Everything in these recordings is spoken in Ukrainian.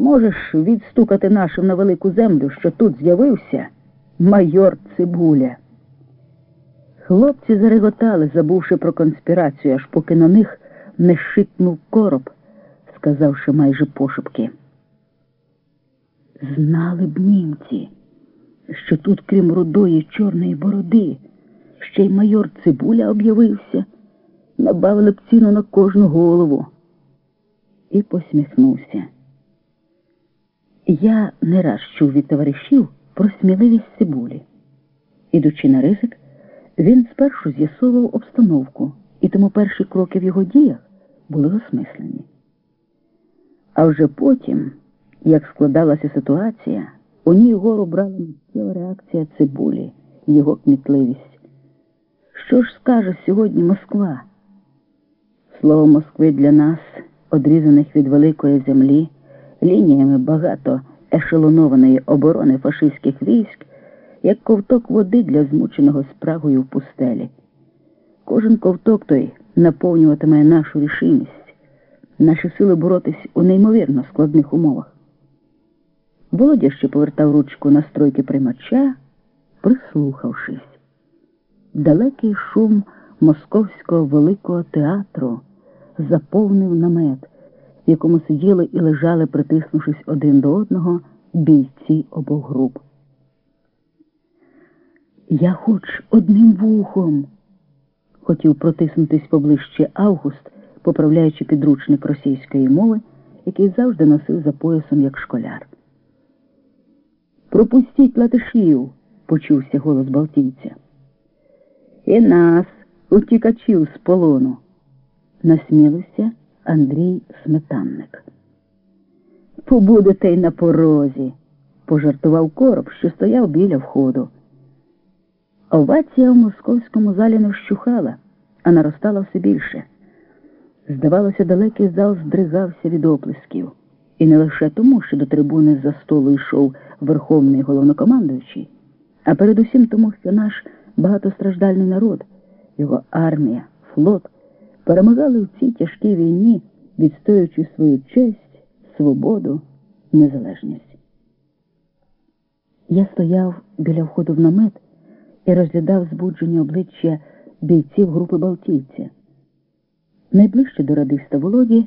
Можеш відстукати нашим на велику землю, що тут з'явився майор Цибуля. Хлопці зареготали, забувши про конспірацію, аж поки на них не шикнув короб, сказавши майже пошепки. Знали б німці, що тут, крім рудої чорної бороди, ще й майор Цибуля об'явився, набавили б ціну на кожну голову. І посміхнувся. Я не раз чув від товаришів про сміливість Цибулі. Ідучи на ризик, він спершу з'ясовував обстановку, і тому перші кроки в його діях були осмислені. А вже потім, як складалася ситуація, у ній гору брала миттєва реакція цибулі, його кмітливість. Що ж скаже сьогодні Москва? Слово Москви для нас, одрізаних від великої землі, лініями багато ешелонованої оборони фашистських військ, як ковток води для змученого спрагою в пустелі. Кожен ковток той наповнюватиме нашу рішимість, наші сили боротись у неймовірно складних умовах. Володя ще повертав ручку на стройки приймача, прислухавшись. Далекий шум московського великого театру заповнив намет, якому сиділи і лежали, притиснувшись один до одного, бійці обох груп. Я хоч одним вухом, хотів протиснутись поближче Август, поправляючи підручник російської мови, який завжди носив за поясом як школяр. Пропустіть латишів, почувся голос Балтійця. І нас, утікачів з полону, насмілився Андрій Сметанник. Побудете й на порозі, пожартував короб, що стояв біля входу. Овація в московському залі не вщухала, а наростала все більше. Здавалося, далекий зал здригався від оплесків. І не лише тому, що до трибуни за столу йшов верховний головнокомандуючий, а передусім тому, що наш багатостраждальний народ, його армія, флот перемагали в цій тяжкій війні, відстоюючи свою честь, свободу, незалежність. Я стояв біля входу в намет і розглядав збуджені обличчя бійців групи Балтійця. Найближче до радиста Володі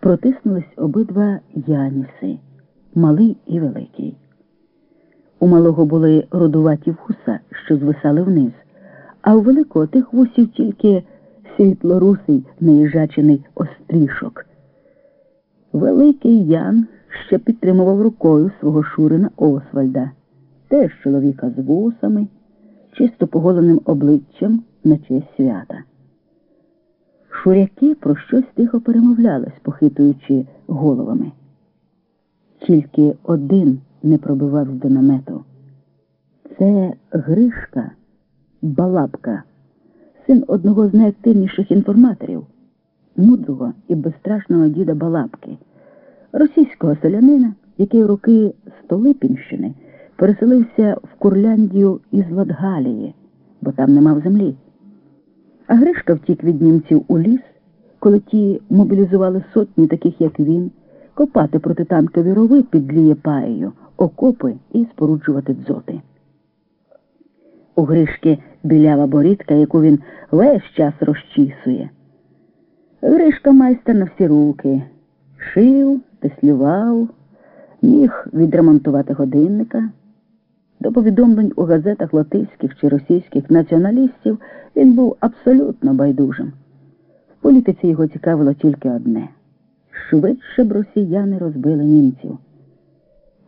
протиснулись обидва Яніси, малий і великий. У малого були родуваті вуса, що звисали вниз, а у великого тих вусів тільки світлорусий неїжачений острішок. Великий Ян ще підтримував рукою свого шурина Освальда, теж чоловіка з вусами, чисто поголеним обличчям на честь свята. Шуряки про щось тихо перемовлялись, похитуючи головами. Тільки один не пробивав з намету. Це Гришка Балабка, син одного з найактивніших інформаторів, мудрого і безстрашного діда Балабки, російського селянина, який в роки Столипінщини переселився в Курляндію із Латгалії, бо там не мав землі. А Гришка втік від німців у ліс, коли ті мобілізували сотні, таких як він, копати протитанкові рови під Лієпаєю, окопи і споруджувати дзоти. У Гришки білява борідка, яку він весь час розчісує. Гришка майстер на всі руки, шив, теслював, міг відремонтувати годинника. До повідомлень у газетах латиських чи російських націоналістів він був абсолютно байдужим. В політиці його цікавило тільки одне швидше б росіяни розбили німців.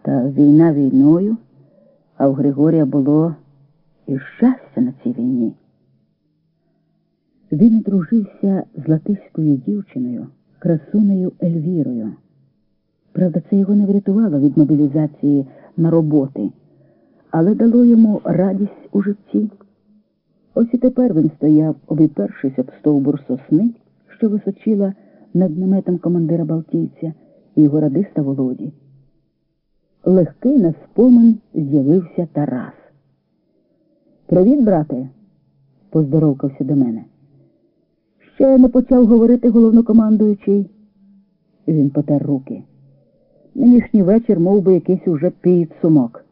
Та війна війною, а в Григорія було і щастя на цій війні. Він одружився з латиською дівчиною, красунею Ельвірою. Правда, це його не врятувало від мобілізації на роботи але дало йому радість у житті. Ось і тепер він стояв, обіпершись об стовбур сосни, що височила над наметом командира Балтійця і його радиста Володі. Легкий на спомин з'явився Тарас. Привіт, брате, поздоровкався до мене. Ще не почав говорити головнокомандуючий. Він потер руки. Нинішній вечір мов би, якийсь уже підсумок.